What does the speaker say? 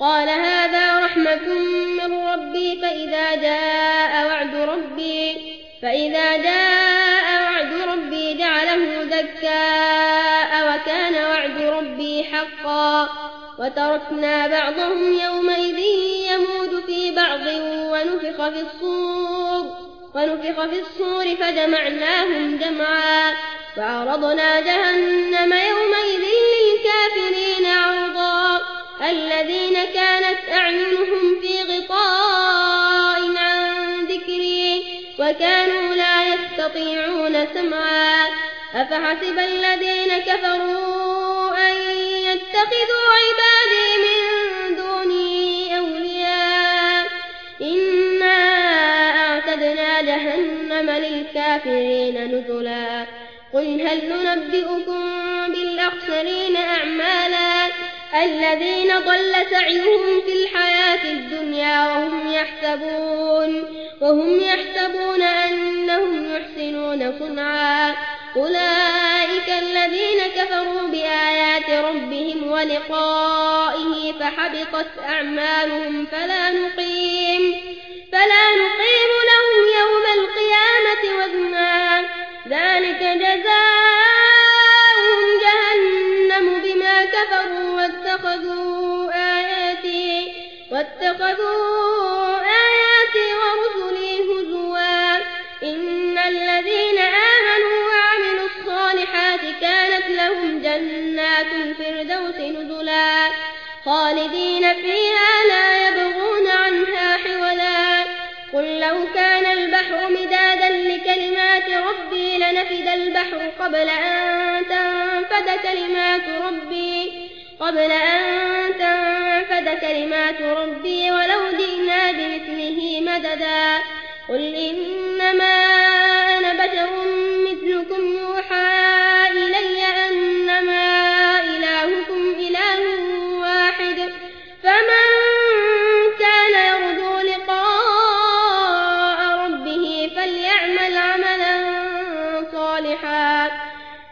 قال هذا رحمة من ربي فإذا جاء وعد ربي فإذا جاء وعد ربي جعله دكاء وكان وعد ربي حقا. وتركنا بعضهم يومئذ يمود في بعض ونفخ في الصور ونفخ في الصور فجمعناهم جمعا. وعرضنا جهنم يومئذ وكانوا لا يستطيعون سمعا. أفحسب الذين كفروا أن يتخذوا عبادي من دوني أولياء؟ إنا أعتدنا جهنم للكافرين نزلا. قل هل ننبئكم بالأخسرين أعمالا؟ الذين ضل سعيهم في الحياة الدنيا وهم يحسبون وهم يحسبون أنهم يحسنون صنعا أولئك الذين كفروا بآيات ربهم ولقائه فحبطت أعمالهم فلا نقيم فلا نقيم لهم يوم القيامة وزنا. ذلك جزاؤهم جهنم بما كفروا واتخذوا آياتي واتخذوا آياتي الذين آمنوا وعملوا الصالحات كانت لهم جنات الفردوس نزلا خالدين فيها لا يبغون عنها حولا قل لو كان البحر مدادا لكلمات ربي لنفد البحر قبل أن تنفد كلمات ربي قبل أن تنفد كلمات ربي ولو جئنا بمثله مددا قل إنما